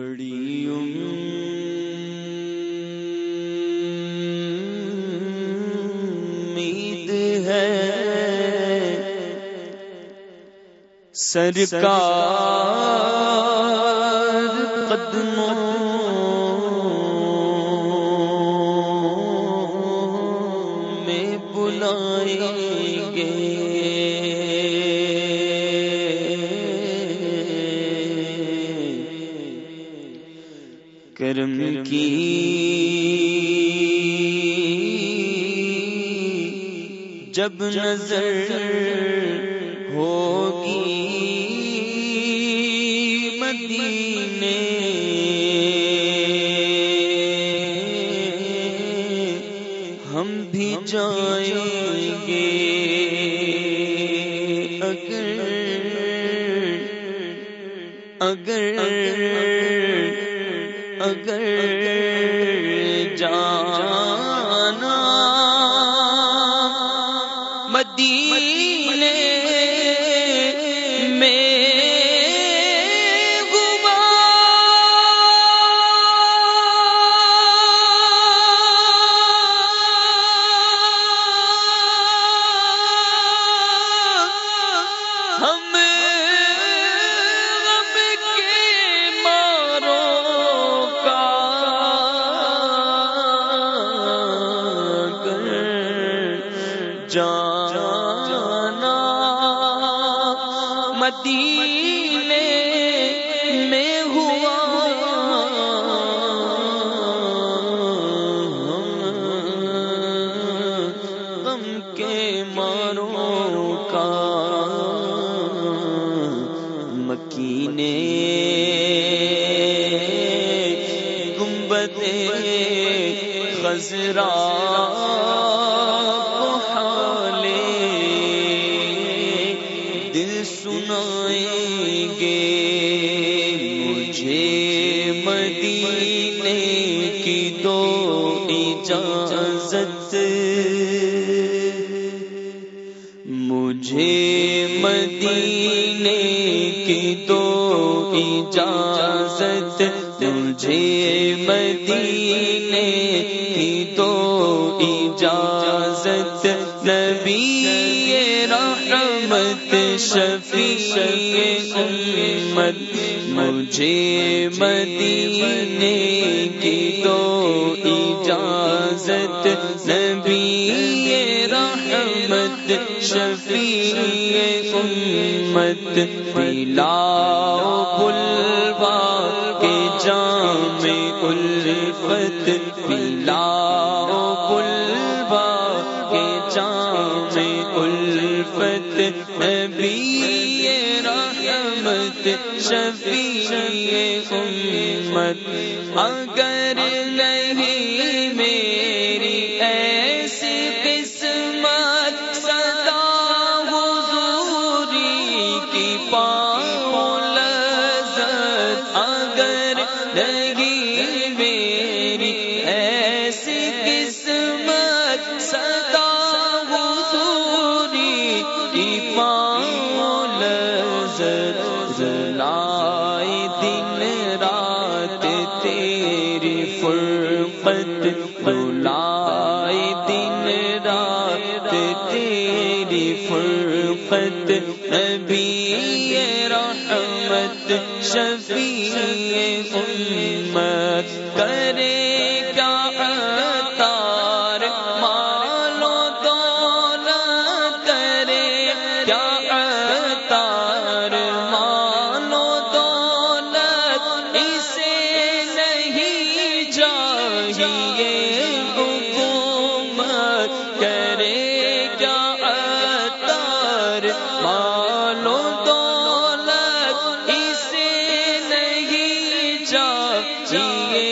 بڑی امید ہے۔ سرکار قدموں کرم کی جب نظر ہوگی مدینے ہم بھی جائیں گے۔ اگر اگر اگر جانا مدینے میں مدینے میں ہوا۔ غم کے ماروں کا مکینے۔ گنبد خزرا دو اجازت۔ مجھے مدینے کی دو اجازت۔ مجھے مدینے کی دو اجازت۔ نبی رحمت، شفیع امت۔ مجھے مدینے دو اجازت نبی رحمت، شفیع امت پلاؤ بلوا کے جام الفت پلاؤ بلوا کے جام الفت، نبی رحمت، شفیع امت اگر نہیں میری ایسی قسمت صدا حضوری کی پا فرقت بلائے دن رات تیری فرقت نبی رحمت شفیع امت کرے چاہیے حکومت کرے کیا تار مالو دولت اسے نہیں چاہیے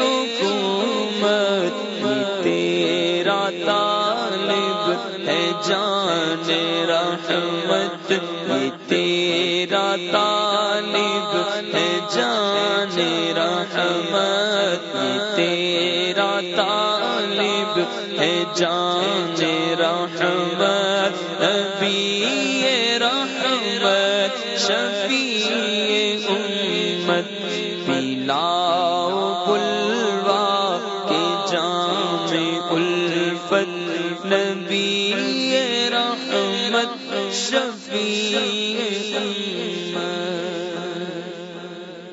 حکومت۔ تیرا طالب ہے جان رحمت۔ تیرا طالب ہے جان رحمت۔ طالب ہے جان رحمت، نبی رحمت، شفیع امت پلاؤ بلوا کے جام الفت، نبی رحمت، شفیع